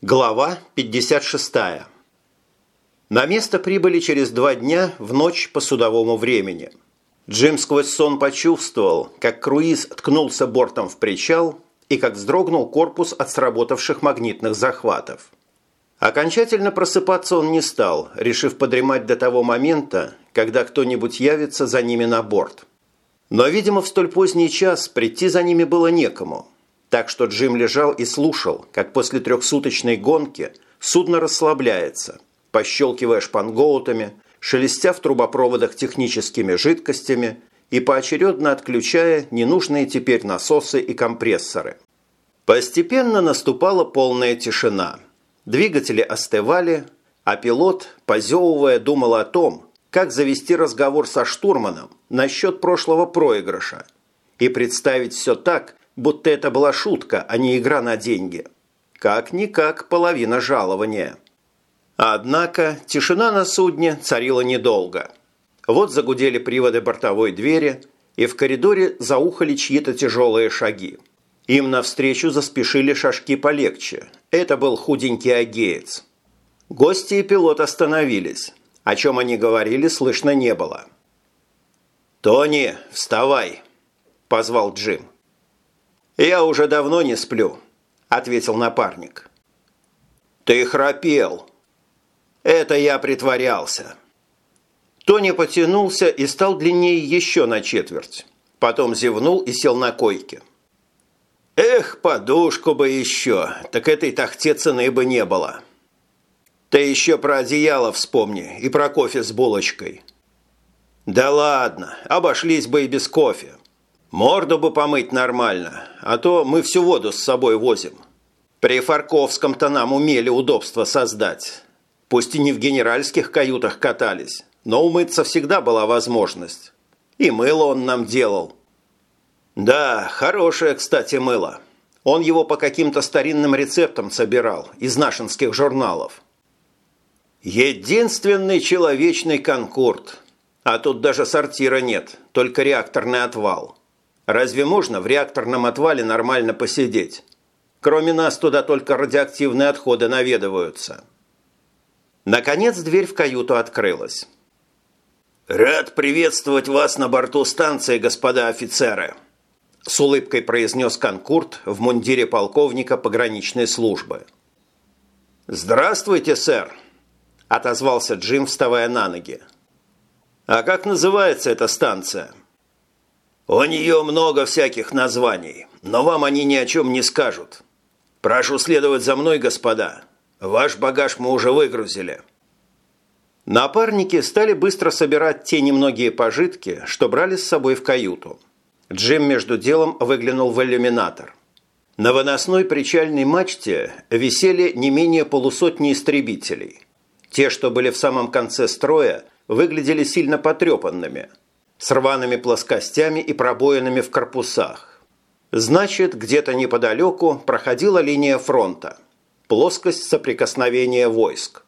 Глава 56. На место прибыли через два дня в ночь по судовому времени. Джим сквозь сон почувствовал, как круиз ткнулся бортом в причал и как вздрогнул корпус от сработавших магнитных захватов. Окончательно просыпаться он не стал, решив подремать до того момента, когда кто-нибудь явится за ними на борт. Но, видимо, в столь поздний час прийти за ними было некому – так что Джим лежал и слушал, как после трехсуточной гонки судно расслабляется, пощелкивая шпангоутами, шелестя в трубопроводах техническими жидкостями и поочередно отключая ненужные теперь насосы и компрессоры. Постепенно наступала полная тишина. Двигатели остывали, а пилот, позевывая, думал о том, как завести разговор со штурманом насчет прошлого проигрыша и представить все так, будто это была шутка, а не игра на деньги. Как-никак половина жалования. Однако тишина на судне царила недолго. Вот загудели приводы бортовой двери, и в коридоре заухали чьи-то тяжелые шаги. Им навстречу заспешили шажки полегче. Это был худенький агеец. Гости и пилот остановились. О чем они говорили, слышно не было. «Тони, вставай!» – позвал Джим. «Я уже давно не сплю», – ответил напарник. «Ты храпел». «Это я притворялся». Тони потянулся и стал длиннее еще на четверть. Потом зевнул и сел на койке. «Эх, подушку бы еще, так этой тахте цены бы не было». «Ты еще про одеяло вспомни и про кофе с булочкой». «Да ладно, обошлись бы и без кофе. Морду бы помыть нормально, а то мы всю воду с собой возим. При Фарковском-то нам умели удобство создать. Пусть и не в генеральских каютах катались, но умыться всегда была возможность. И мыло он нам делал. Да, хорошее, кстати, мыло. Он его по каким-то старинным рецептам собирал из нашинских журналов. Единственный человечный конкурт. А тут даже сортира нет, только реакторный отвал. Разве можно в реакторном отвале нормально посидеть? Кроме нас туда только радиоактивные отходы наведываются. Наконец дверь в каюту открылась. «Рад приветствовать вас на борту станции, господа офицеры!» С улыбкой произнес Конкурт в мундире полковника пограничной службы. «Здравствуйте, сэр!» – отозвался Джим, вставая на ноги. «А как называется эта станция?» У нее много всяких названий, но вам они ни о чем не скажут. Прошу следовать за мной, господа. Ваш багаж мы уже выгрузили». Напарники стали быстро собирать те немногие пожитки, что брали с собой в каюту. Джим между делом выглянул в иллюминатор. На выносной причальной мачте висели не менее полусотни истребителей. Те, что были в самом конце строя, выглядели сильно потрепанными – с рваными плоскостями и пробоинами в корпусах. Значит, где-то неподалеку проходила линия фронта. Плоскость соприкосновения войск.